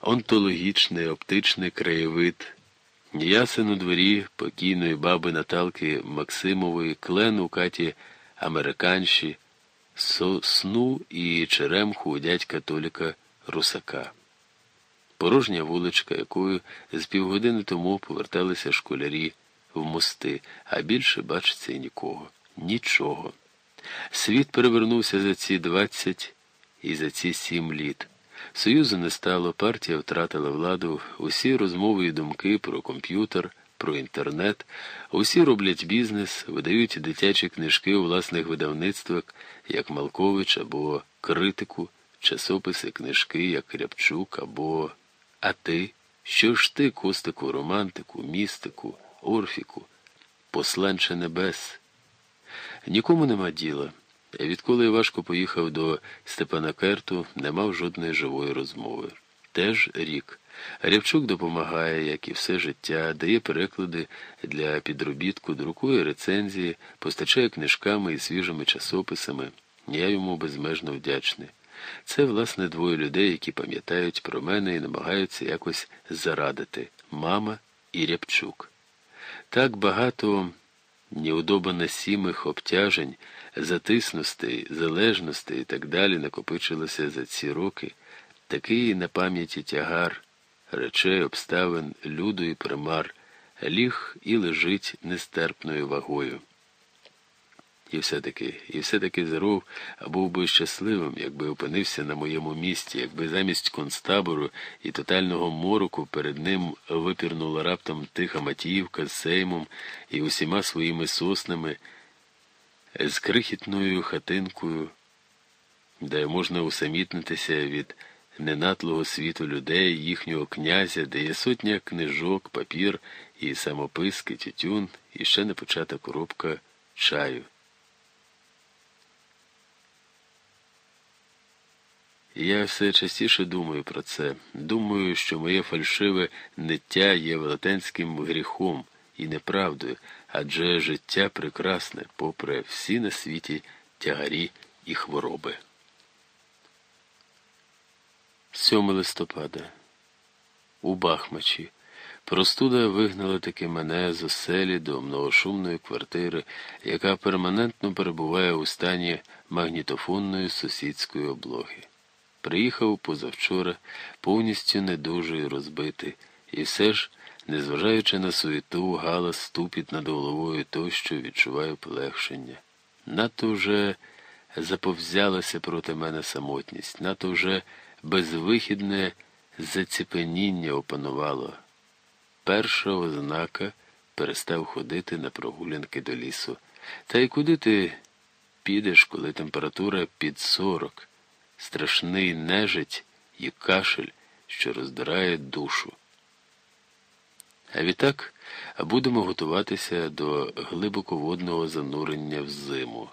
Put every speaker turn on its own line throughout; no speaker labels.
онтологічний, оптичний краєвид. Ясен у дворі покійної баби Наталки Максимової, клен у каті американші, сосну і черемху у дядька Толіка Русака. Порожня вуличка, якою з півгодини тому поверталися школярі в мости, а більше бачиться і нікого. Нічого. Світ перевернувся за ці двадцять і за ці сім літ. Союзу не стало, партія втратила владу, усі розмови і думки про комп'ютер, про інтернет, усі роблять бізнес, видають дитячі книжки у власних видавництвах, як Малкович або критику, часописи, книжки, як Рябчук, або А ти? Що ж ти, костику, романтику, містику, орфіку, посланче небес? Нікому нема діла. Відколи Івашко поїхав до Степана Керту, не мав жодної живої розмови. Теж рік. Рябчук допомагає, як і все життя, дає переклади для підробітку, друкує рецензії, постачає книжками і свіжими часописами. Я йому безмежно вдячний. Це, власне, двоє людей, які пам'ятають про мене і намагаються якось зарадити мама і Рябчук. Так багато неудобоносімих обтяжень, затисностей, залежностей і так далі накопичилося за ці роки, такий на пам'яті тягар, речей, обставин, люду і примар, ліг і лежить нестерпною вагою. І все-таки, і все-таки Зеров був би щасливим, якби опинився на моєму місці, якби замість концтабору і тотального мороку перед ним випірнула раптом тиха Матіївка з сеймом і усіма своїми соснами, з крихітною хатинкою, де можна усамітнитися від ненатлого світу людей, їхнього князя, де є сотня книжок, папір і самописки, тютюн, і ще не почата коробка чаю. Я все частіше думаю про це. Думаю, що моє фальшиве ниття є велетенським гріхом і неправдою, адже життя прекрасне, попри всі на світі тягарі і хвороби. 7 листопада. У Бахмачі. Простуда вигнала таки мене з оселі до многошумної квартири, яка перманентно перебуває у стані магнітофонної сусідської облоги. Приїхав позавчора, повністю недужий, розбитий, і все ж, незважаючи на суєту, галас ступіт над головою тощо відчуваю полегшення. Надто вже заповзялася проти мене самотність, надто вже безвихідне заціпеніння опанувало. Перша ознака перестав ходити на прогулянки до лісу. Та й куди ти підеш, коли температура під сорок? страшний нежить і кашель, що роздирає душу. А відтак будемо готуватися до глибоководного занурення в зиму.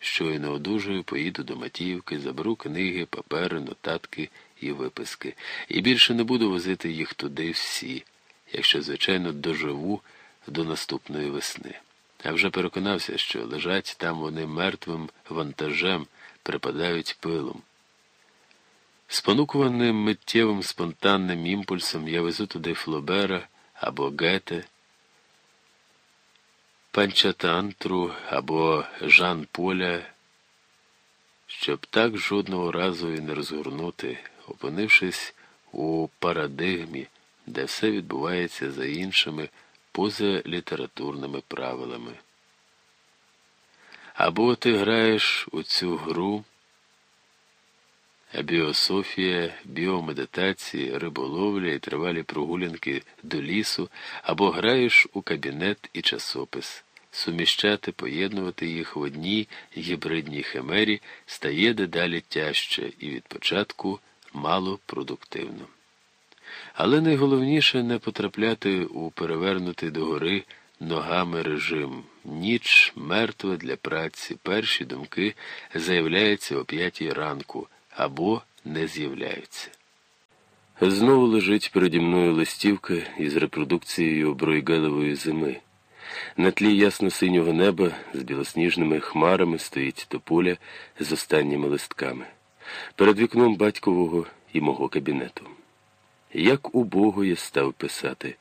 Щойно одужаю, поїду до Матіївки, заберу книги, папери, нотатки і виписки. І більше не буду возити їх туди всі, якщо, звичайно, доживу до наступної весни. А вже переконався, що лежать там вони мертвим вантажем, припадають пилом. Спонукуваним миттєвим спонтанним імпульсом я везу туди Флобера або Гете, Панчатантру або Жан Поля, щоб так жодного разу і не розгорнути, опинившись у парадигмі, де все відбувається за іншими позалітературними правилами. Або ти граєш у цю гру біософія, біомедитації, риболовля і тривалі прогулянки до лісу, або граєш у кабінет і часопис. Суміщати, поєднувати їх в одній гібридній химері стає дедалі тяжче і від початку мало продуктивно. Але найголовніше не потрапляти у перевернутий догори ногами режим. Ніч мертва для праці, перші думки заявляються о п'ятій ранку або не з'являються. Знову лежить переді мною листівка із репродукцією Бройгелевої зими. На тлі ясно-синього неба з білосніжними хмарами стоїть тополя з останніми листками. Перед вікном батькового і мого кабінету. як убогоє став писати.